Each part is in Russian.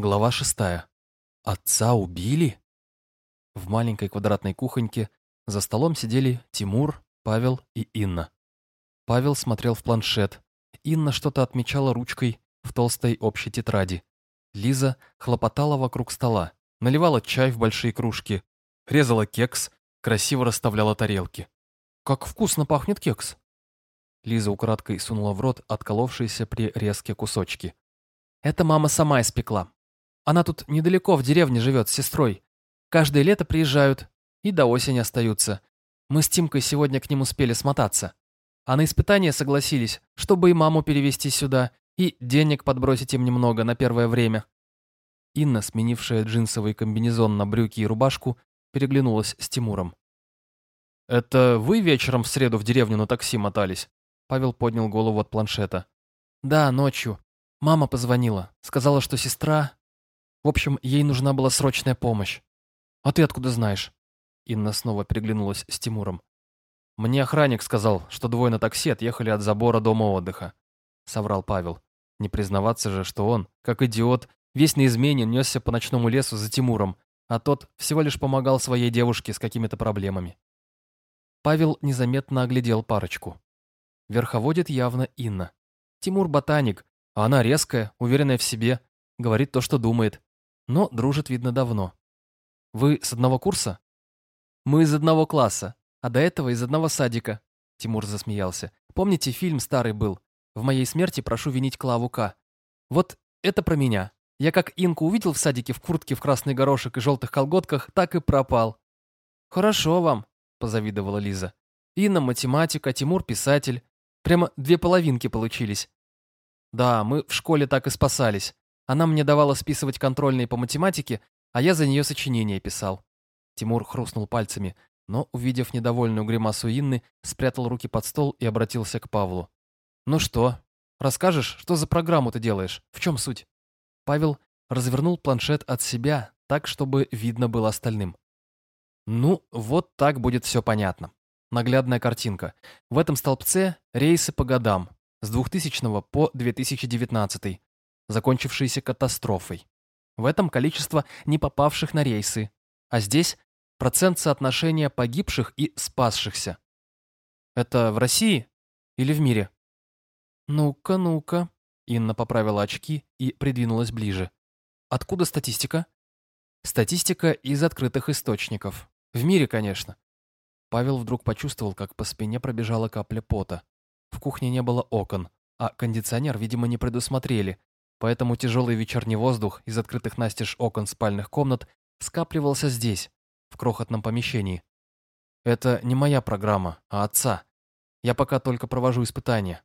Глава шестая. Отца убили? В маленькой квадратной кухоньке за столом сидели Тимур, Павел и Инна. Павел смотрел в планшет. Инна что-то отмечала ручкой в толстой общей тетради. Лиза хлопотала вокруг стола, наливала чай в большие кружки, резала кекс, красиво расставляла тарелки. «Как вкусно пахнет кекс!» Лиза украдкой сунула в рот отколовшиеся при резке кусочки. «Это мама сама испекла. Она тут недалеко в деревне живет с сестрой. Каждое лето приезжают и до осени остаются. Мы с Тимкой сегодня к ним успели смотаться. А на испытание согласились, чтобы и маму перевести сюда, и денег подбросить им немного на первое время». Инна, сменившая джинсовый комбинезон на брюки и рубашку, переглянулась с Тимуром. «Это вы вечером в среду в деревню на такси мотались?» Павел поднял голову от планшета. «Да, ночью. Мама позвонила. Сказала, что сестра... В общем, ей нужна была срочная помощь. А ты откуда знаешь?» Инна снова переглянулась с Тимуром. «Мне охранник сказал, что двое на такси отъехали от забора дома отдыха», — соврал Павел. Не признаваться же, что он, как идиот, весь на измене несся по ночному лесу за Тимуром, а тот всего лишь помогал своей девушке с какими-то проблемами. Павел незаметно оглядел парочку. Верховодит явно Инна. Тимур ботаник, а она резкая, уверенная в себе, говорит то, что думает. Но дружит, видно, давно. Вы с одного курса? Мы из одного класса, а до этого из одного садика. Тимур засмеялся. Помните, фильм старый был? В моей смерти прошу винить Клаву К. Вот это про меня. Я как Инку увидел в садике в куртке в красный горошек и желтых колготках, так и пропал. Хорошо вам, позавидовала Лиза. Инна математик, а Тимур писатель. Прямо две половинки получились. Да, мы в школе так и спасались. Она мне давала списывать контрольные по математике, а я за нее сочинения писал. Тимур хрустнул пальцами, но, увидев недовольную гримасу Инны, спрятал руки под стол и обратился к Павлу. «Ну что, расскажешь, что за программу ты делаешь? В чем суть?» Павел развернул планшет от себя так, чтобы видно было остальным. «Ну, вот так будет все понятно. Наглядная картинка. В этом столбце рейсы по годам, с 2000 по 2019, закончившиеся катастрофой. В этом количество не попавших на рейсы, а здесь процент соотношения погибших и спасшихся. Это в России или в мире? Ну-ка, ну-ка. Инна поправила очки и придвинулась ближе. Откуда статистика? Статистика из открытых источников. В мире, конечно. Павел вдруг почувствовал, как по спине пробежала капля пота. В кухне не было окон, а кондиционер, видимо, не предусмотрели, поэтому тяжелый вечерний воздух из открытых настежь окон спальных комнат скапливался здесь, в крохотном помещении. Это не моя программа, а отца. Я пока только провожу испытания.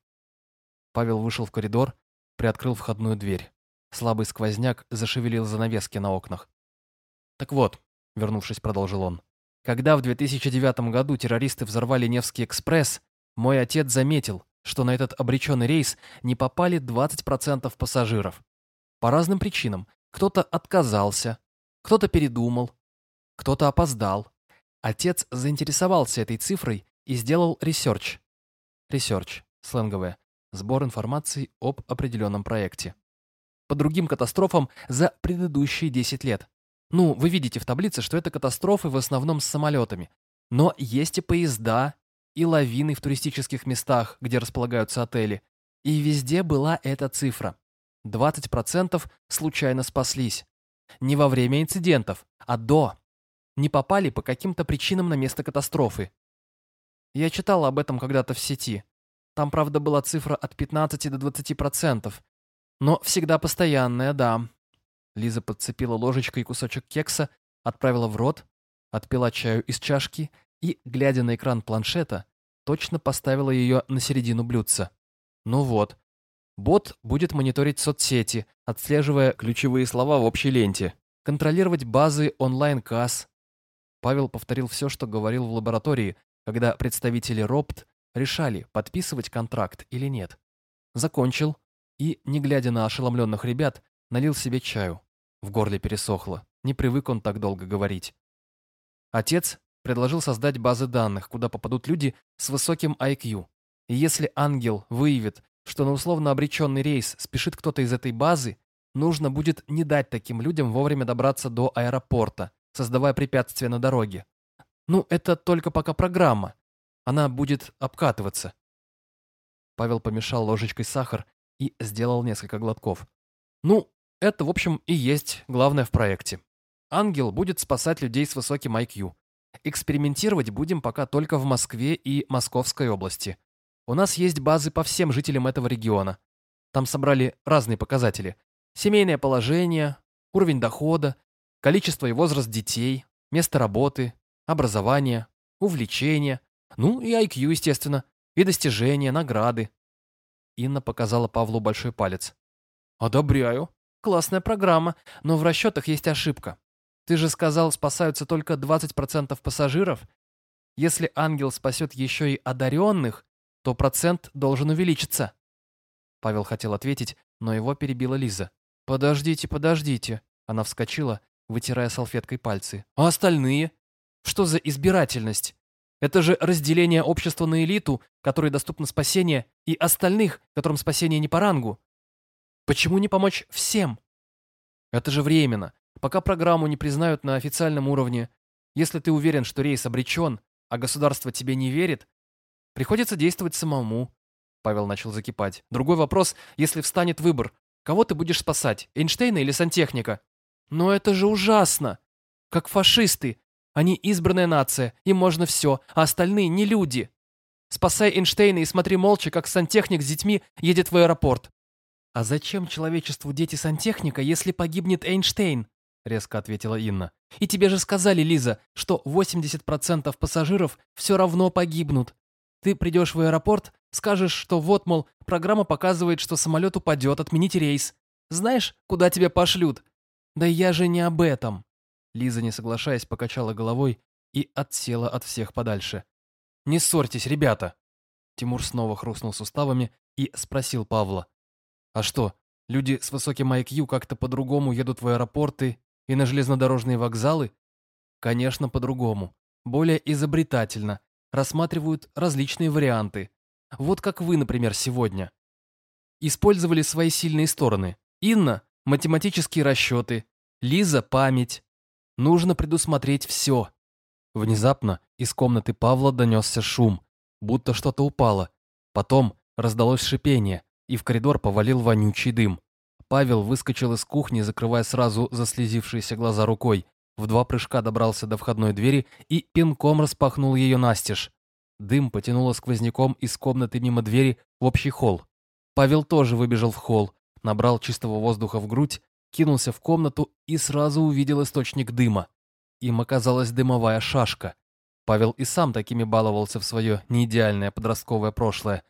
Павел вышел в коридор, приоткрыл входную дверь. Слабый сквозняк зашевелил занавески на окнах. «Так вот», — вернувшись, продолжил он, когда в 2009 году террористы взорвали Невский экспресс, мой отец заметил, что на этот обреченный рейс не попали 20% пассажиров. По разным причинам. Кто-то отказался, кто-то передумал, кто-то опоздал. Отец заинтересовался этой цифрой и сделал research. Research, сленговое, сбор информации об определенном проекте. По другим катастрофам за предыдущие 10 лет. Ну, вы видите в таблице, что это катастрофы в основном с самолетами. Но есть и поезда, и лавины в туристических местах, где располагаются отели. И везде была эта цифра. 20% случайно спаслись. Не во время инцидентов, а до. Не попали по каким-то причинам на место катастрофы. Я читал об этом когда-то в сети. Там, правда, была цифра от 15 до 20%. Но всегда постоянная, да. Лиза подцепила ложечкой кусочек кекса, отправила в рот, отпила чаю из чашки и, глядя на экран планшета, точно поставила ее на середину блюдца. Ну вот. Бот будет мониторить соцсети, отслеживая ключевые слова в общей ленте, контролировать базы онлайн-касс. Павел повторил все, что говорил в лаборатории, когда представители РОПТ решали, подписывать контракт или нет. Закончил и, не глядя на ошеломленных ребят, налил себе чаю. В горле пересохло. Не привык он так долго говорить. Отец предложил создать базы данных, куда попадут люди с высоким IQ. И если ангел выявит, что на условно обреченный рейс спешит кто-то из этой базы, Нужно будет не дать таким людям вовремя добраться до аэропорта, создавая препятствия на дороге. Ну, это только пока программа. Она будет обкатываться. Павел помешал ложечкой сахар и сделал несколько глотков. Ну, это, в общем, и есть главное в проекте. Ангел будет спасать людей с высоким IQ. Экспериментировать будем пока только в Москве и Московской области. У нас есть базы по всем жителям этого региона. Там собрали разные показатели. Семейное положение, уровень дохода, количество и возраст детей, место работы, образование, увлечения, ну и IQ, естественно, и достижения, награды. Инна показала Павлу большой палец. «Одобряю. Классная программа, но в расчетах есть ошибка. Ты же сказал, спасаются только 20% пассажиров. Если ангел спасет еще и одаренных, то процент должен увеличиться». Павел хотел ответить, но его перебила Лиза. «Подождите, подождите». Она вскочила, вытирая салфеткой пальцы. «А остальные? Что за избирательность? Это же разделение общества на элиту, которой доступно спасение, и остальных, которым спасение не по рангу. Почему не помочь всем? Это же временно. Пока программу не признают на официальном уровне, если ты уверен, что рейс обречен, а государство тебе не верит, приходится действовать самому. Павел начал закипать. Другой вопрос, если встанет выбор, кого ты будешь спасать, Эйнштейна или сантехника? Но это же ужасно! Как фашисты, они избранная нация, им можно все, а остальные не люди. Спасай Эйнштейна и смотри молча, как сантехник с детьми едет в аэропорт. А зачем человечеству дети сантехника, если погибнет Эйнштейн? Резко ответила Инна. И тебе же сказали, Лиза, что 80% пассажиров все равно погибнут. Ты придешь в аэропорт, скажешь, что вот, мол, программа показывает, что самолет упадет, отменить рейс. Знаешь, куда тебя пошлют? Да я же не об этом. Лиза, не соглашаясь, покачала головой и отсела от всех подальше. «Не ссорьтесь, ребята!» Тимур снова хрустнул суставами и спросил Павла. «А что, люди с высоким IQ как-то по-другому едут в аэропорты и на железнодорожные вокзалы?» «Конечно, по-другому. Более изобретательно. Рассматривают различные варианты. Вот как вы, например, сегодня. Использовали свои сильные стороны. Инна – математические расчеты, Лиза – память, Нужно предусмотреть все. Внезапно из комнаты Павла донесся шум, будто что-то упало. Потом раздалось шипение, и в коридор повалил вонючий дым. Павел выскочил из кухни, закрывая сразу заслезившиеся глаза рукой. В два прыжка добрался до входной двери и пинком распахнул ее настежь. Дым потянуло сквозняком из комнаты мимо двери в общий холл. Павел тоже выбежал в холл, набрал чистого воздуха в грудь кинулся в комнату и сразу увидел источник дыма. Им оказалась дымовая шашка. Павел и сам такими баловался в свое неидеальное подростковое прошлое.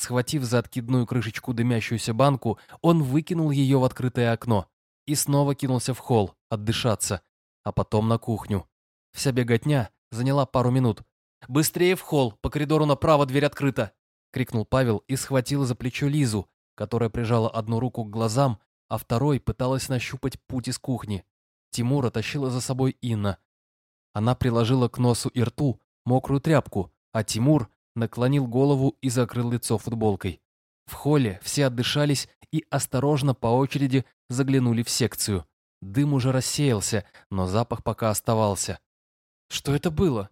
Схватив за откидную крышечку дымящуюся банку, он выкинул ее в открытое окно и снова кинулся в холл отдышаться, а потом на кухню. Вся беготня заняла пару минут. «Быстрее в холл, по коридору направо дверь открыта!» — крикнул Павел и схватил за плечо Лизу, которая прижала одну руку к глазам, а второй пыталась нащупать путь из кухни. Тимура тащила за собой Инна. Она приложила к носу и рту мокрую тряпку, а Тимур наклонил голову и закрыл лицо футболкой. В холле все отдышались и осторожно по очереди заглянули в секцию. Дым уже рассеялся, но запах пока оставался. «Что это было?»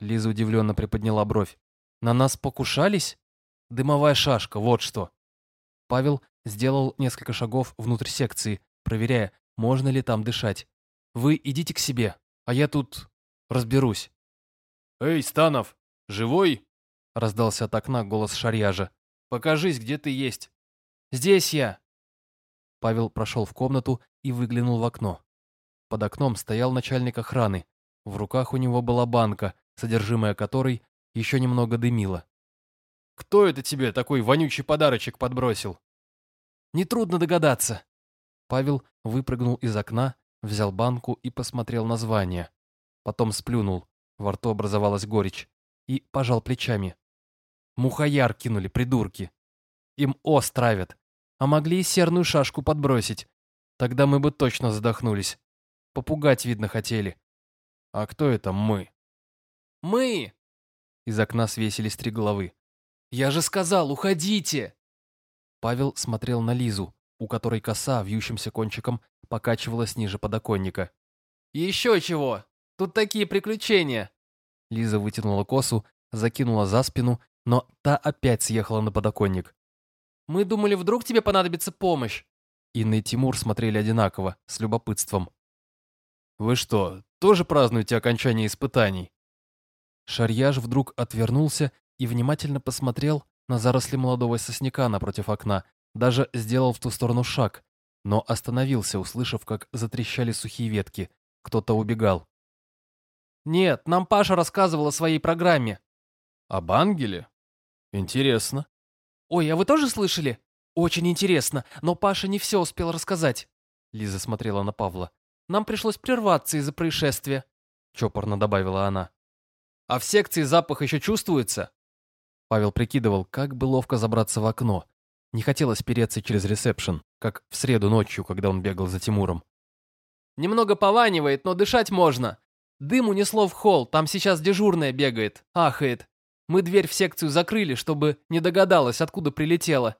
Лиза удивленно приподняла бровь. «На нас покушались?» «Дымовая шашка, вот что!» Павел сделал несколько шагов внутрь секции, проверяя, можно ли там дышать. «Вы идите к себе, а я тут разберусь». «Эй, Станов, живой?» — раздался от окна голос Шарьяжа. «Покажись, где ты есть». «Здесь я!» Павел прошел в комнату и выглянул в окно. Под окном стоял начальник охраны. В руках у него была банка, содержимое которой еще немного дымило. «Кто это тебе такой вонючий подарочек подбросил?» Нетрудно догадаться. Павел выпрыгнул из окна, взял банку и посмотрел название. Потом сплюнул, во рту образовалась горечь, и пожал плечами. Мухаяр кинули, придурки. Им ос травят, а могли и серную шашку подбросить. Тогда мы бы точно задохнулись. Попугать, видно, хотели. А кто это мы? Мы! Из окна свесились три головы. Я же сказал, уходите! Павел смотрел на Лизу. у которой коса вьющимся кончиком покачивалась ниже подоконника. «Еще чего! Тут такие приключения!» Лиза вытянула косу, закинула за спину, но та опять съехала на подоконник. «Мы думали, вдруг тебе понадобится помощь!» Инна и Тимур смотрели одинаково, с любопытством. «Вы что, тоже празднуете окончание испытаний?» Шарьяж вдруг отвернулся и внимательно посмотрел на заросли молодого сосняка напротив окна, даже сделал в ту сторону шаг, но остановился, услышав, как затрещали сухие ветки. Кто-то убегал. «Нет, нам Паша рассказывал о своей программе». «Об ангеле? Интересно». «Ой, а вы тоже слышали? Очень интересно, но Паша не все успел рассказать». Лиза смотрела на Павла. «Нам пришлось прерваться из-за происшествия», — чопорно добавила она. «А в секции запах еще чувствуется?» Павел прикидывал, как бы ловко забраться в окно. Не хотелось переться через ресепшн, как в среду ночью, когда он бегал за Тимуром. «Немного пованивает, но дышать можно. Дым унесло в холл, там сейчас дежурная бегает, ахает. Мы дверь в секцию закрыли, чтобы не догадалась, откуда прилетела».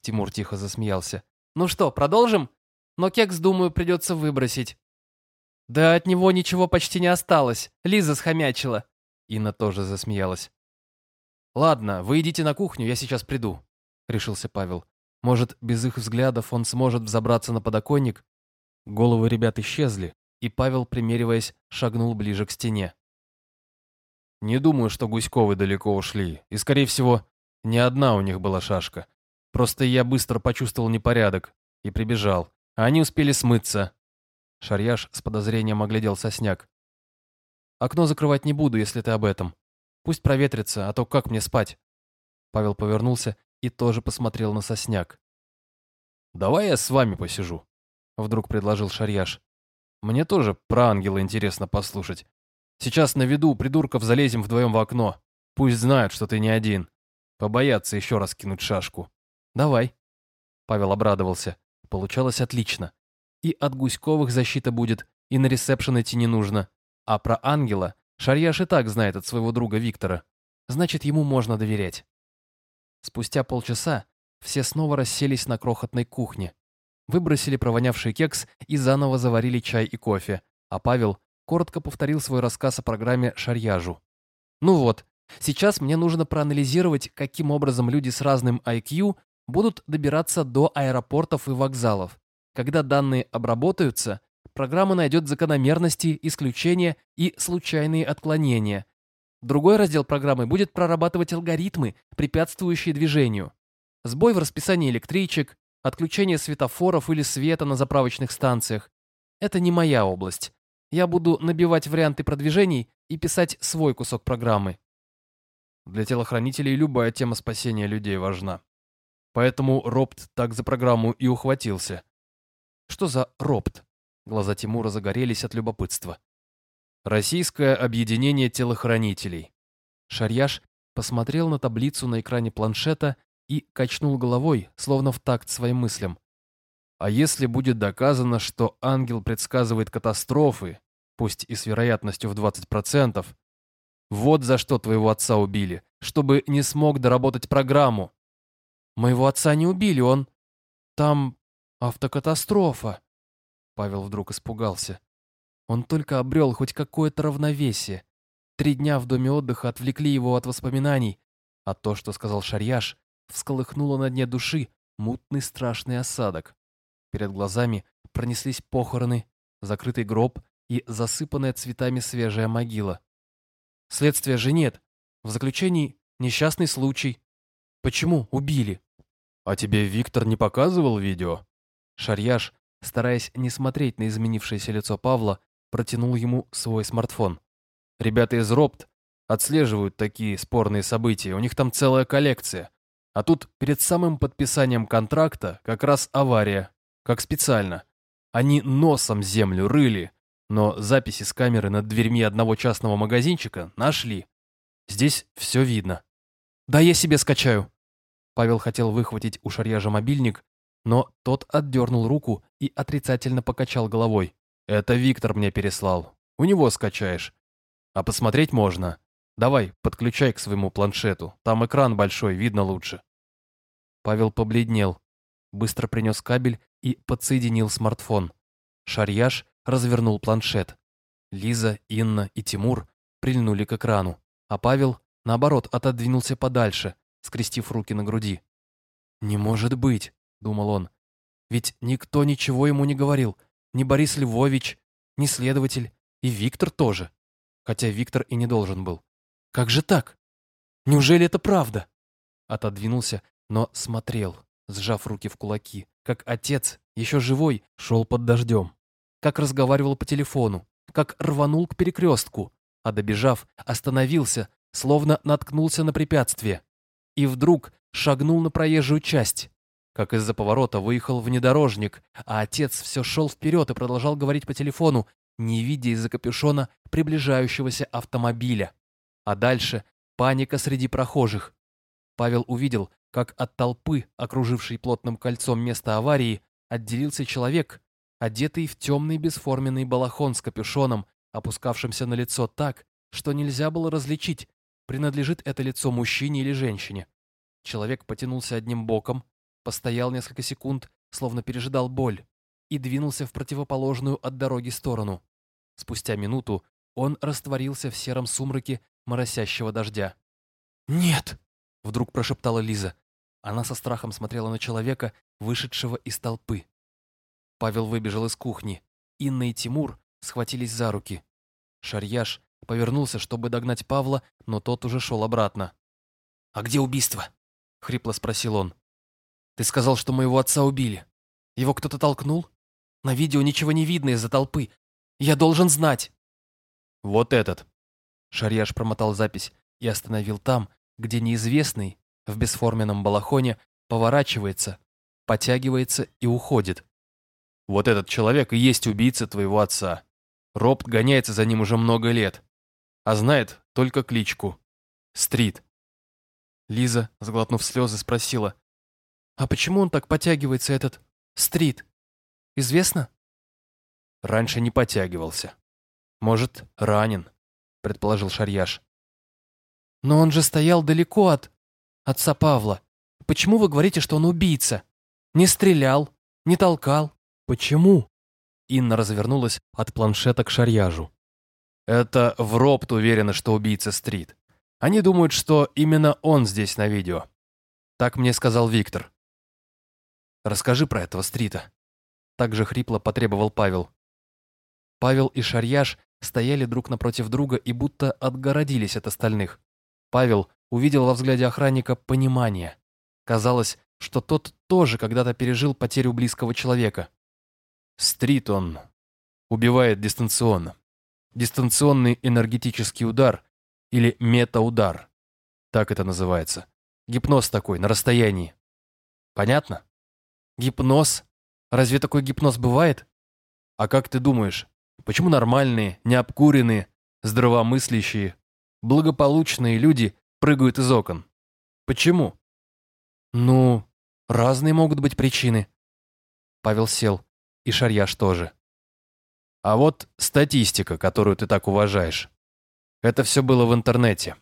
Тимур тихо засмеялся. «Ну что, продолжим? Но кекс, думаю, придется выбросить». «Да от него ничего почти не осталось. Лиза схомячила». Инна тоже засмеялась. «Ладно, вы идите на кухню, я сейчас приду», — решился Павел. «Может, без их взглядов он сможет взобраться на подоконник?» Головы ребят исчезли, и Павел, примериваясь, шагнул ближе к стене. «Не думаю, что Гуськовы далеко ушли, и, скорее всего, не одна у них была шашка. Просто я быстро почувствовал непорядок и прибежал, а они успели смыться». Шарьяш с подозрением оглядел сосняк. «Окно закрывать не буду, если ты об этом. Пусть проветрится, а то как мне спать?» Павел повернулся и тоже посмотрел на сосняк. «Давай я с вами посижу», — вдруг предложил Шарьяш. «Мне тоже про ангела интересно послушать. Сейчас на виду у придурков залезем вдвоем в окно. Пусть знают, что ты не один. Побоятся еще раз кинуть шашку. Давай». Павел обрадовался. Получалось отлично. И от Гуськовых защита будет, и на ресепшн идти не нужно. А про ангела Шарьяш и так знает от своего друга Виктора. Значит, ему можно доверять. Спустя полчаса все снова расселись на крохотной кухне. Выбросили провонявший кекс и заново заварили чай и кофе, а Павел коротко повторил свой рассказ о программе «Шарьяжу». Ну вот, сейчас мне нужно проанализировать, каким образом люди с разным IQ будут добираться до аэропортов и вокзалов. Когда данные обработаются, программа найдет закономерности, исключения и случайные отклонения. Другой раздел программы будет прорабатывать алгоритмы, препятствующие движению. Сбой в расписании электричек, отключение светофоров или света на заправочных станциях. Это не моя область. Я буду набивать варианты продвижений и писать свой кусок программы. Для телохранителей любая тема спасения людей важна. Поэтому Ропт так за программу и ухватился. Что за Ропт? Глаза Тимура загорелись от любопытства. Российское объединение телохранителей. Шарьяш посмотрел на таблицу на экране планшета и качнул головой, словно в такт своим мыслям. А если будет доказано, что ангел предсказывает катастрофы, пусть и с вероятностью в 20%, вот за что твоего отца убили, чтобы не смог доработать программу. Моего отца не убили, он... Там автокатастрофа. Павел вдруг испугался. Он только обрел хоть какое-то равновесие. Три дня в доме отдыха отвлекли его от воспоминаний, а то, что сказал Шарьяш, всколыхнуло на дне души мутный страшный осадок. Перед глазами пронеслись похороны, закрытый гроб и засыпанная цветами свежая могила. Следствия же нет. В заключении несчастный случай. Почему убили? А тебе Виктор не показывал видео? Шарьяш стараясь не смотреть на изменившееся лицо Павла, протянул ему свой смартфон. Ребята из РОПТ отслеживают такие спорные события, у них там целая коллекция. А тут перед самым подписанием контракта как раз авария, как специально. Они носом землю рыли, но записи с камеры над дверьми одного частного магазинчика нашли. Здесь все видно. «Да я себе скачаю». Павел хотел выхватить у Шарьяжа мобильник, но тот отдернул руку и отрицательно покачал головой. «Это Виктор мне переслал. У него скачаешь. А посмотреть можно. Давай, подключай к своему планшету. Там экран большой, видно лучше». Павел побледнел. быстро принес кабель и подсоединил смартфон. Шарьяш развернул планшет. Лиза, Инна и Тимур прильнули к экрану, а Павел, наоборот, отодвинулся подальше, скрестив руки на груди. «Не может быть», — думал он. «Ведь никто ничего ему не говорил. Ни Борис Львович, ни следователь, и Виктор тоже. Хотя Виктор и не должен был. Как же так? Неужели это правда?» Отодвинулся, но смотрел, сжав руки в кулаки, как отец, еще живой, шел под дождем. Как разговаривал по телефону, как рванул к перекрестку, а добежав, остановился, словно наткнулся на препятствие. И вдруг шагнул на проезжую часть. Как из-за поворота выехал внедорожник, а отец все шел вперед и продолжал говорить по телефону, не видя из-за капюшона приближающегося автомобиля. А дальше паника среди прохожих. Павел увидел, как от толпы, окружившей плотным кольцом место аварии, отделился человек, одетый в темный бесформенный балахон с капюшоном, опускавшимся на лицо так, что нельзя было различить, принадлежит это лицо мужчине или женщине. Человек потянулся одним боком, постоял несколько секунд, словно пережидал боль, и двинулся в противоположную от дороги сторону. Спустя минуту он растворился в сером сумраке моросящего дождя. «Нет!» — вдруг прошептала Лиза. Она со страхом смотрела на человека, вышедшего из толпы. Павел выбежал из кухни. Инна и Тимур схватились за руки. Шарьяш повернулся, чтобы догнать Павла, но тот уже шел обратно. «А где убийство?» — хрипло спросил он. «Ты сказал, что моего отца убили. Его кто-то толкнул? На видео ничего не видно из-за толпы. Я должен знать!» «Вот этот!» Шарьяш промотал запись и остановил там, где неизвестный, в бесформенном балахоне, поворачивается, потягивается и уходит. «Вот этот человек и есть убийца твоего отца. Робт гоняется за ним уже много лет, а знает только кличку. Стрит». Лиза, сглотнув слезы, спросила, «А почему он так потягивается, этот Стрит? Известно?» «Раньше не потягивался. Может, ранен», — предположил Шарьяш. «Но он же стоял далеко от отца Павла. Почему вы говорите, что он убийца? Не стрелял, не толкал. Почему?» Инна развернулась от планшета к Шарьяжу. «Это в уверены, что убийца Стрит. Они думают, что именно он здесь на видео. Так мне сказал Виктор. Расскажи про этого Стрита». Так же хрипло потребовал Павел. Павел и Шарьяж стояли друг напротив друга и будто отгородились от остальных. Павел увидел во взгляде охранника понимание. Казалось, что тот тоже когда-то пережил потерю близкого человека. Стрит он убивает дистанционно. Дистанционный энергетический удар или метаудар. Так это называется. Гипноз такой, на расстоянии. Понятно? Гипноз? Разве такой гипноз бывает? А как ты думаешь, почему нормальные, необкуренные, здравомыслящие, благополучные люди прыгают из окон. Почему? Ну, разные могут быть причины. Павел сел, и Шарьяш тоже. А вот статистика, которую ты так уважаешь. Это все было в интернете.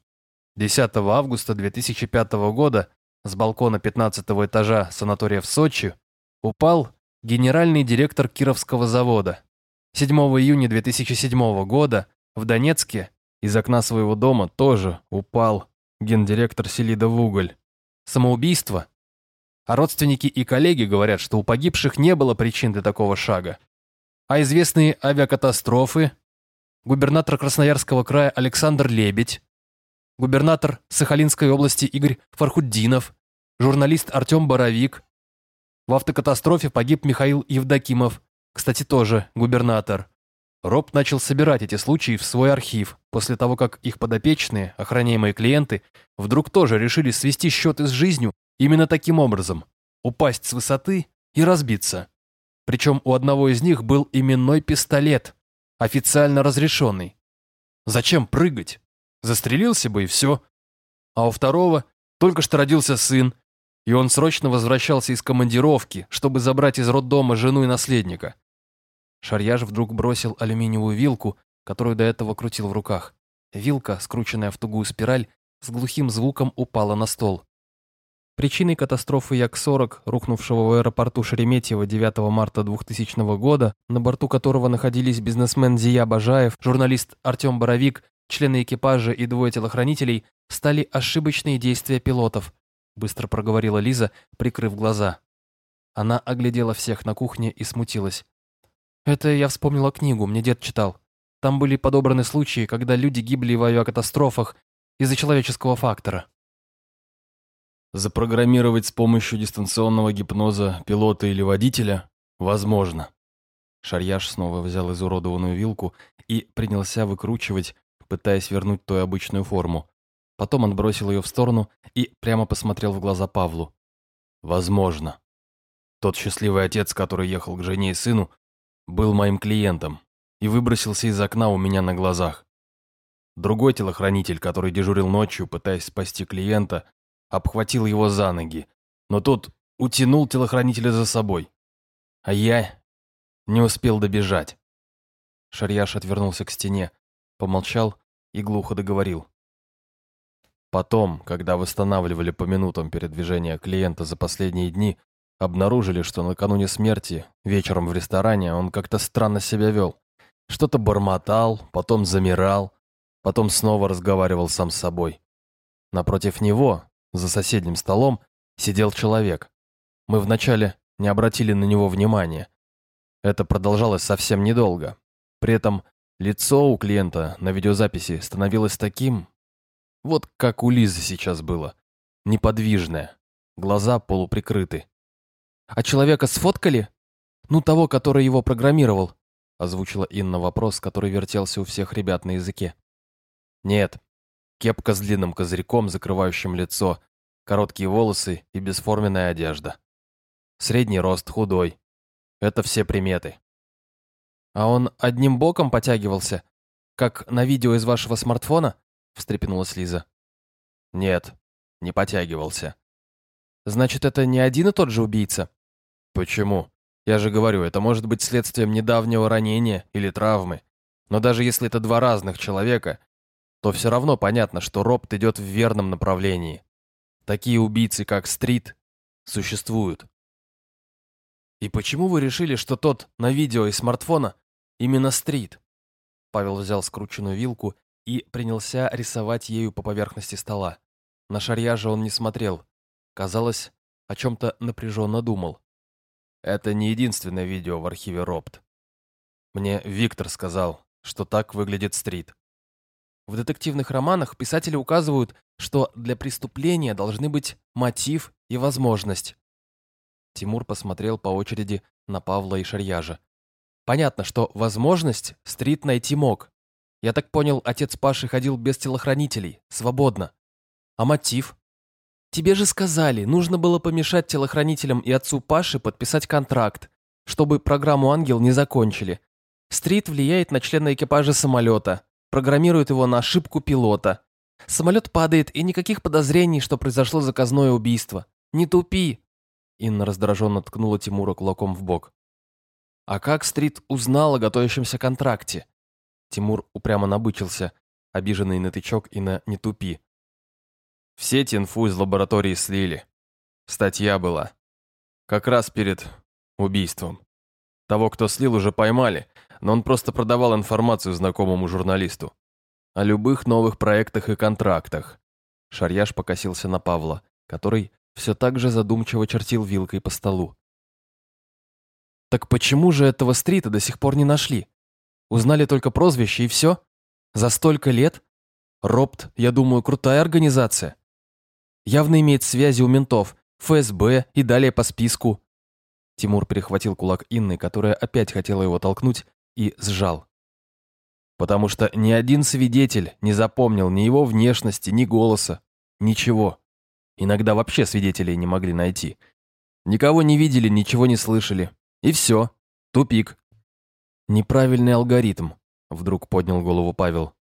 10 августа 2005 года с балкона 15 этажа санатория в Сочи упал генеральный директор Кировского завода. 7 июня 2007 года в Донецке из окна своего дома тоже упал гендиректор Селида в уголь. Самоубийство? А родственники и коллеги говорят, что у погибших не было причин для такого шага. А известные авиакатастрофы? Губернатор Красноярского края Александр Лебедь, губернатор Сахалинской области Игорь Фархуддинов, журналист Артем Боровик. В автокатастрофе погиб Михаил Евдокимов, кстати, тоже губернатор. Роб начал собирать эти случаи в свой архив, после того, как их подопечные, охраняемые клиенты, вдруг тоже решили свести счеты с жизнью именно таким образом – упасть с высоты и разбиться. Причем у одного из них был именной пистолет, официально разрешенный. Зачем прыгать? Застрелился бы и все. А у второго только что родился сын, и он срочно возвращался из командировки, чтобы забрать из роддома жену и наследника. Шарьяж вдруг бросил алюминиевую вилку, которую до этого крутил в руках. Вилка, скрученная в тугую спираль, с глухим звуком упала на стол. Причиной катастрофы Як-40, рухнувшего в аэропорту Шереметьево 9 марта 2000 года, на борту которого находились бизнесмен Зия Бажаев, журналист Артем Боровик, члены экипажа и двое телохранителей, стали ошибочные действия пилотов, быстро проговорила Лиза, прикрыв глаза. Она оглядела всех на кухне и смутилась. «Это я вспомнила книгу, мне дед читал. Там были подобраны случаи, когда люди гибли в авиакатастрофах из-за человеческого фактора». Запрограммировать с помощью дистанционного гипноза пилота или водителя возможно. Шарьяш снова взял изуродованную вилку и принялся выкручивать, пытаясь вернуть ту обычную форму. Потом он бросил ее в сторону и прямо посмотрел в глаза Павлу. «Возможно. Тот счастливый отец, который ехал к жене и сыну, был моим клиентом и выбросился из окна у меня на глазах. Другой телохранитель, который дежурил ночью, пытаясь спасти клиента, обхватил его за ноги, но тот утянул телохранителя за собой. А я не успел добежать. Шарьяш отвернулся к стене, помолчал и глухо договорил. Потом, когда восстанавливали по минутам передвижения клиента за последние дни, обнаружили, что накануне смерти, вечером в ресторане, он как-то странно себя вел. Что-то бормотал, потом замирал, потом снова разговаривал сам с собой. Напротив него, за соседним столом сидел человек. Мы вначале не обратили на него внимания. Это продолжалось совсем недолго. При этом лицо у клиента на видеозаписи становилось таким, вот как у Лизы сейчас было, неподвижное, глаза полуприкрыты. «А человека сфоткали? Ну, того, который его программировал?» озвучила Инна вопрос, который вертелся у всех ребят на языке. «Нет, Кепка с длинным козырьком, закрывающим лицо, короткие волосы и бесформенная одежда. Средний рост, худой. Это все приметы. «А он одним боком потягивался, как на видео из вашего смартфона?» — встрепенулась Лиза. «Нет, не потягивался». «Значит, это не один и тот же убийца?» «Почему? Я же говорю, это может быть следствием недавнего ранения или травмы. Но даже если это два разных человека, то все равно понятно, что Робт идет в верном направлении. Такие убийцы, как Стрит, существуют. «И почему вы решили, что тот на видео из смартфона именно Стрит?» Павел взял скрученную вилку и принялся рисовать ею по поверхности стола. На шарья же он не смотрел. Казалось, о чем-то напряженно думал. Это не единственное видео в архиве Робт. Мне Виктор сказал, что так выглядит Стрит. В детективных романах писатели указывают, что для преступления должны быть мотив и возможность. Тимур посмотрел по очереди на Павла и Шарьяжа. Понятно, что возможность Стрит найти мог. Я так понял, отец Паши ходил без телохранителей, свободно. А мотив? Тебе же сказали, нужно было помешать телохранителям и отцу Паши подписать контракт, чтобы программу «Ангел» не закончили. Стрит влияет на члена экипажа самолета, программирует его на ошибку пилота. Самолет падает, и никаких подозрений, что произошло заказное убийство. Не тупи!» Инна раздраженно ткнула Тимура кулаком в бок. «А как Стрит узнал о готовящемся контракте?» Тимур упрямо набычился, обиженный на тычок и на «не тупи». В сеть инфу из лаборатории слили. Статья была. Как раз перед убийством. Того, кто слил, уже поймали, но он просто продавал информацию знакомому журналисту. О любых новых проектах и контрактах. Шарьяш покосился на Павла, который все так же задумчиво чертил вилкой по столу. «Так почему же этого стрита до сих пор не нашли? Узнали только прозвище и все? За столько лет? Ропт, я думаю, крутая организация. Явно имеет связи у ментов, ФСБ и далее по списку». Тимур перехватил кулак Инны, которая опять хотела его толкнуть, и сжал. Потому что ни один свидетель не запомнил ни его внешности, ни голоса, ничего. Иногда вообще свидетелей не могли найти. Никого не видели, ничего не слышали. И все. Тупик. Неправильный алгоритм, вдруг поднял голову Павел.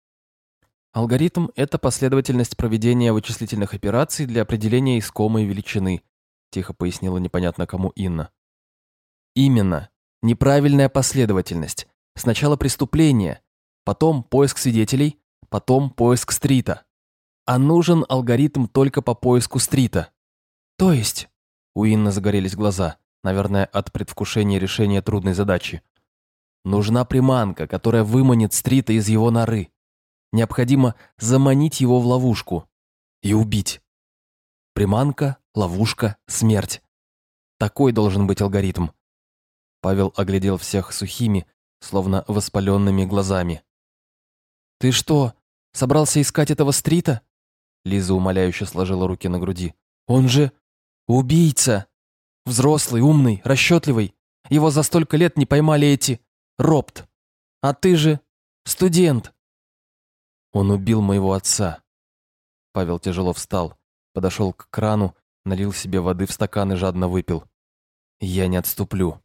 Алгоритм – это последовательность проведения вычислительных операций для определения искомой величины, тихо пояснила непонятно кому Инна. Именно. Неправильная последовательность. Сначала преступление, потом поиск свидетелей, потом поиск стрита. А нужен алгоритм только по поиску стрита. То есть? У Инны загорелись глаза, наверное, от предвкушения решения трудной задачи. Нужна приманка, которая выманит Стрита из его норы. Необходимо заманить его в ловушку и убить. Приманка, ловушка, смерть. Такой должен быть алгоритм. Павел оглядел всех сухими, словно воспаленными глазами. «Ты что, собрался искать этого Стрита?» Лиза умоляюще сложила руки на груди. «Он же убийца! Взрослый, умный, расчетливый. Его за столько лет не поймали эти... Ропт. А ты же студент!» «Он убил моего отца». Павел тяжело встал, подошел к крану, налил себе воды в стакан и жадно выпил. «Я не отступлю.